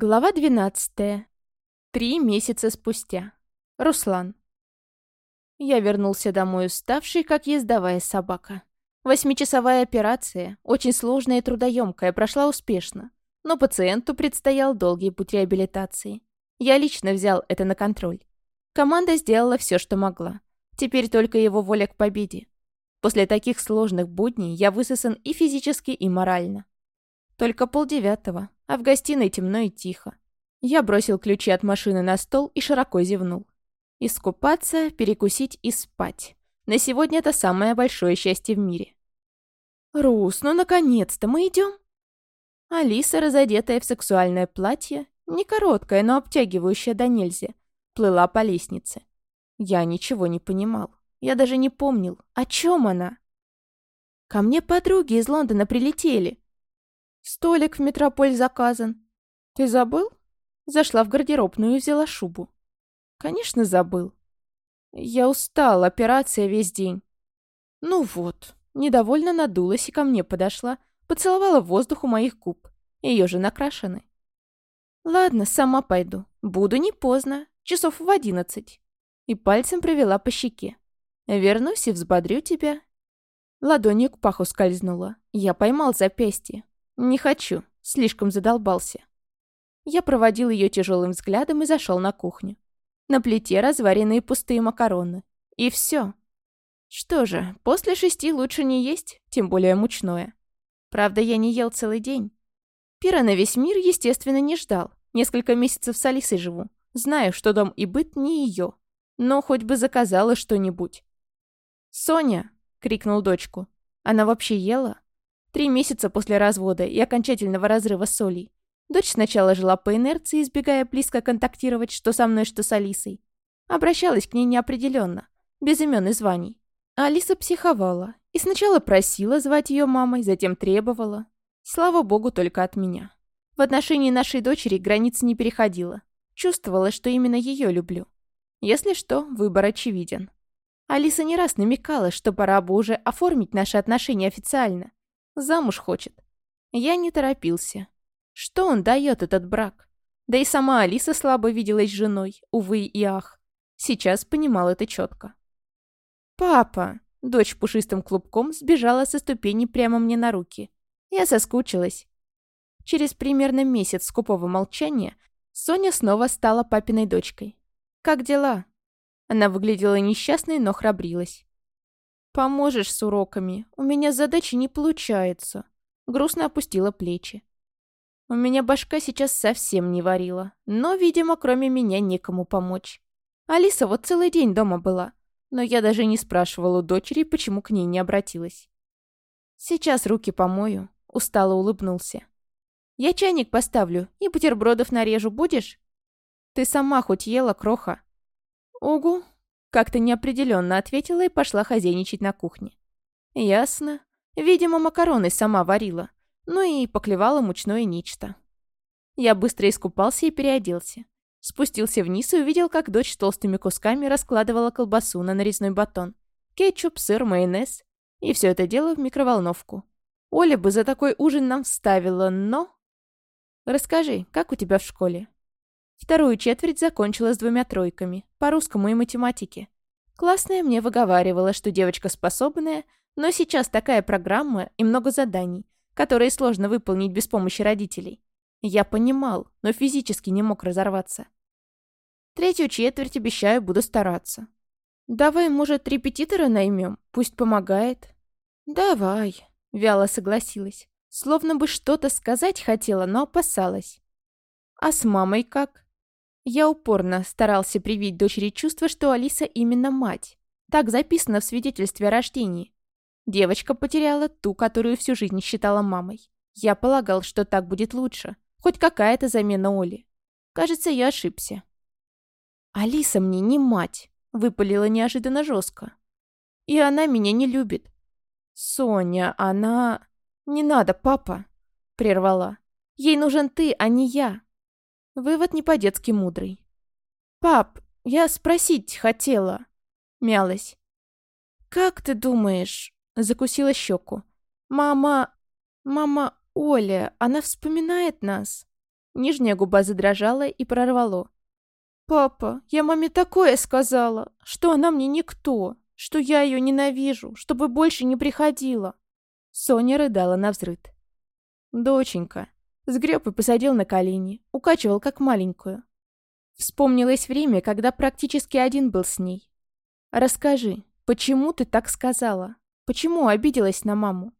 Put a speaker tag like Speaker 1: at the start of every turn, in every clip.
Speaker 1: Глава 12. Три месяца спустя. Руслан. Я вернулся домой уставший, как ездовая собака. Восьмичасовая операция, очень сложная и трудоемкая, прошла успешно. Но пациенту предстоял долгий путь реабилитации. Я лично взял это на контроль. Команда сделала все, что могла. Теперь только его воля к победе. После таких сложных будней я высосан и физически, и морально. Только полдевятого, а в гостиной темно и тихо. Я бросил ключи от машины на стол и широко зевнул. Искупаться, перекусить и спать. На сегодня это самое большое счастье в мире. «Рус, ну наконец-то мы идем?» Алиса, разодетая в сексуальное платье, не короткое, но обтягивающее до нельзя, плыла по лестнице. Я ничего не понимал. Я даже не помнил, о чем она. Ко мне подруги из Лондона прилетели. Столик в метрополь заказан. Ты забыл? Зашла в гардеробную и взяла шубу. Конечно, забыл. Я устал, операция весь день. Ну вот, недовольно надулась и ко мне подошла, поцеловала воздух у моих губ. Ее же накрашены. Ладно, сама пойду. Буду не поздно, часов в одиннадцать. И пальцем провела по щеке. Вернусь и взбодрю тебя. Ладонью к паху скользнула. Я поймал запястье. «Не хочу. Слишком задолбался». Я проводил ее тяжелым взглядом и зашел на кухню. На плите разваренные пустые макароны. И все. Что же, после шести лучше не есть, тем более мучное. Правда, я не ел целый день. Пира на весь мир, естественно, не ждал. Несколько месяцев с Алисой живу. Знаю, что дом и быт не ее. Но хоть бы заказала что-нибудь. «Соня!» — крикнул дочку. «Она вообще ела?» Три месяца после развода и окончательного разрыва с Олей. Дочь сначала жила по инерции, избегая близко контактировать что со мной, что с Алисой. Обращалась к ней неопределенно, без имен и званий. А Алиса психовала и сначала просила звать ее мамой, затем требовала. Слава богу, только от меня. В отношении нашей дочери границ не переходила. Чувствовала, что именно ее люблю. Если что, выбор очевиден. Алиса не раз намекала, что пора бы уже оформить наши отношения официально. Замуж хочет. Я не торопился. Что он дает этот брак? Да и сама Алиса слабо виделась женой, увы и ах. Сейчас понимал это четко. «Папа!» Дочь пушистым клубком сбежала со ступени прямо мне на руки. Я соскучилась. Через примерно месяц скупого молчания Соня снова стала папиной дочкой. «Как дела?» Она выглядела несчастной, но храбрилась. «Поможешь с уроками. У меня задачи не получается». Грустно опустила плечи. У меня башка сейчас совсем не варила, но, видимо, кроме меня некому помочь. Алиса вот целый день дома была, но я даже не спрашивала у дочери, почему к ней не обратилась. «Сейчас руки помою», — устало улыбнулся. «Я чайник поставлю и бутербродов нарежу, будешь?» «Ты сама хоть ела, кроха?» «Угу», как-то неопределенно ответила и пошла хозяйничать на кухне. Ясно. Видимо, макароны сама варила. Ну и поклевала мучное нечто. Я быстро искупался и переоделся. Спустился вниз и увидел, как дочь толстыми кусками раскладывала колбасу на нарезной батон. Кетчуп, сыр, майонез. И все это дело в микроволновку. Оля бы за такой ужин нам вставила, но... Расскажи, как у тебя в школе? Вторую четверть закончила с двумя тройками, по русскому и математике. Классная мне выговаривала, что девочка способная, но сейчас такая программа и много заданий, которые сложно выполнить без помощи родителей. Я понимал, но физически не мог разорваться. Третью четверть, обещаю, буду стараться. Давай, может, репетитора наймем? Пусть помогает. Давай, вяло согласилась. Словно бы что-то сказать хотела, но опасалась. А с мамой как? Я упорно старался привить дочери чувство, что Алиса именно мать. Так записано в свидетельстве о рождении. Девочка потеряла ту, которую всю жизнь считала мамой. Я полагал, что так будет лучше. Хоть какая-то замена Оли. Кажется, я ошибся. «Алиса мне не мать», — выпалила неожиданно жестко. «И она меня не любит». «Соня, она...» «Не надо, папа», — прервала. «Ей нужен ты, а не я. Вывод не по-детски мудрый. «Пап, я спросить хотела», — мялась. «Как ты думаешь?» — закусила щеку. «Мама... мама Оля, она вспоминает нас?» Нижняя губа задрожала и прорвало. «Папа, я маме такое сказала, что она мне никто, что я ее ненавижу, чтобы больше не приходила». Соня рыдала на взрыд. «Доченька». Сгреб и посадил на колени, укачивал как маленькую. Вспомнилось время, когда практически один был с ней. «Расскажи, почему ты так сказала? Почему обиделась на маму?»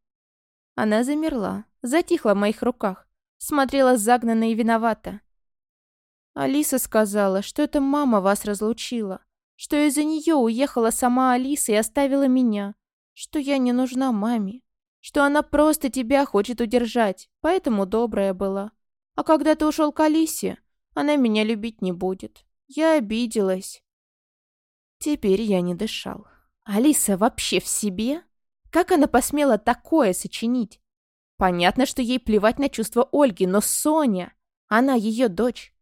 Speaker 1: Она замерла, затихла в моих руках, смотрела загнанно и виновата. Алиса сказала, что это мама вас разлучила, что из-за нее уехала сама Алиса и оставила меня, что я не нужна маме, что она просто тебя хочет удержать, поэтому добрая была. А когда ты ушел к Алисе, она меня любить не будет. Я обиделась. Теперь я не дышал. Алиса вообще в себе? Как она посмела такое сочинить? Понятно, что ей плевать на чувства Ольги, но Соня, она ее дочь.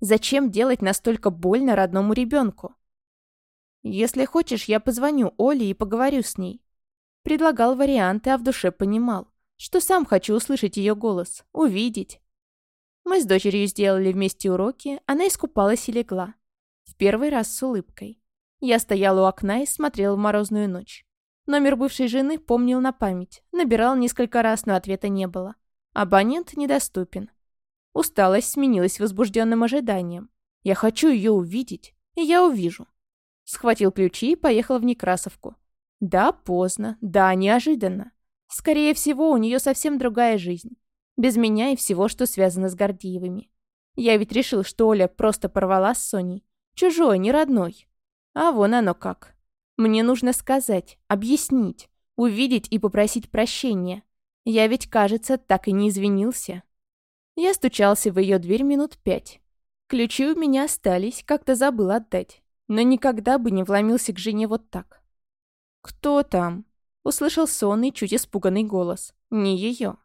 Speaker 1: Зачем делать настолько больно родному ребенку? Если хочешь, я позвоню Оле и поговорю с ней. Предлагал варианты, а в душе понимал, что сам хочу услышать ее голос, увидеть. Мы с дочерью сделали вместе уроки, она искупалась и легла. В первый раз с улыбкой. Я стоял у окна и смотрел в морозную ночь. Номер бывшей жены помнил на память. Набирал несколько раз, но ответа не было. Абонент недоступен. Усталость сменилась возбужденным ожиданием. Я хочу ее увидеть, и я увижу. Схватил ключи и поехал в Некрасовку. Да, поздно, да, неожиданно. Скорее всего, у нее совсем другая жизнь. Без меня и всего, что связано с Гордиевыми. Я ведь решил, что Оля просто порвала с Соней. Чужой, не родной. А вон оно как. Мне нужно сказать, объяснить, увидеть и попросить прощения. Я ведь, кажется, так и не извинился. Я стучался в ее дверь минут пять. Ключи у меня остались, как-то забыл отдать. Но никогда бы не вломился к жене вот так. «Кто там?» — услышал сонный, чуть испуганный голос. «Не ее».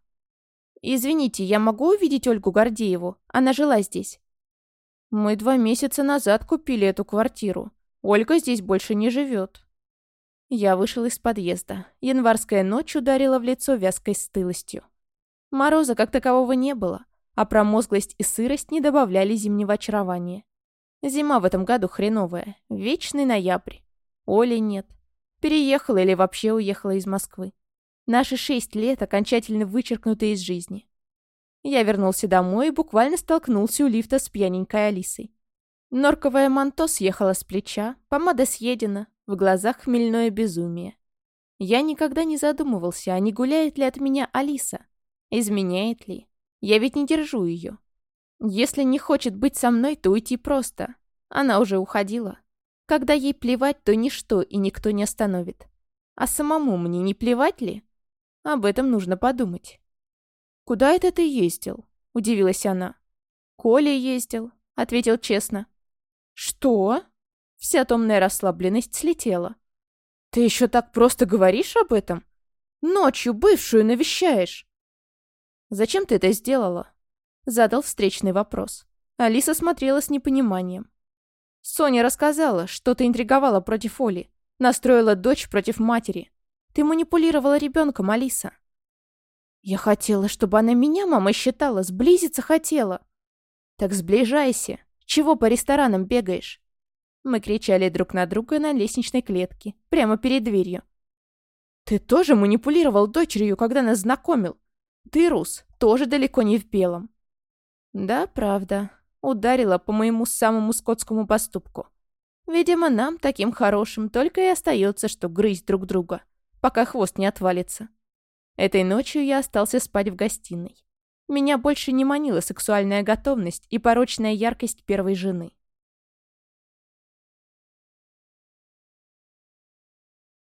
Speaker 1: «Извините, я могу увидеть Ольгу Гордееву? Она жила здесь». «Мы два месяца назад купили эту квартиру. Ольга здесь больше не живет». Я вышел из подъезда. Январская ночь ударила в лицо вязкой стылостью. Мороза как такового не было а промозглость и сырость не добавляли зимнего очарования. Зима в этом году хреновая, вечный ноябрь. Оли нет. Переехала или вообще уехала из Москвы. Наши шесть лет окончательно вычеркнуты из жизни. Я вернулся домой и буквально столкнулся у лифта с пьяненькой Алисой. Норковое манто съехало с плеча, помада съедена, в глазах хмельное безумие. Я никогда не задумывался, а не гуляет ли от меня Алиса, изменяет ли. Я ведь не держу ее. Если не хочет быть со мной, то уйти просто. Она уже уходила. Когда ей плевать, то ничто и никто не остановит. А самому мне не плевать ли? Об этом нужно подумать. «Куда это ты ездил?» – удивилась она. «Коля ездил», – ответил честно. «Что?» Вся томная расслабленность слетела. «Ты еще так просто говоришь об этом? Ночью бывшую навещаешь. «Зачем ты это сделала?» Задал встречный вопрос. Алиса смотрела с непониманием. «Соня рассказала, что ты интриговала против Оли. Настроила дочь против матери. Ты манипулировала ребенком, Алиса». «Я хотела, чтобы она меня мама считала, сблизиться хотела». «Так сближайся. Чего по ресторанам бегаешь?» Мы кричали друг на друга на лестничной клетке, прямо перед дверью. «Ты тоже манипулировал дочерью, когда нас знакомил?» Ты, Рус, тоже далеко не в белом. Да, правда. Ударила по моему самому скотскому поступку. Видимо, нам, таким хорошим, только и остается, что грызть друг друга, пока хвост не отвалится. Этой ночью я остался спать в гостиной. Меня больше не манила сексуальная готовность и порочная яркость первой жены.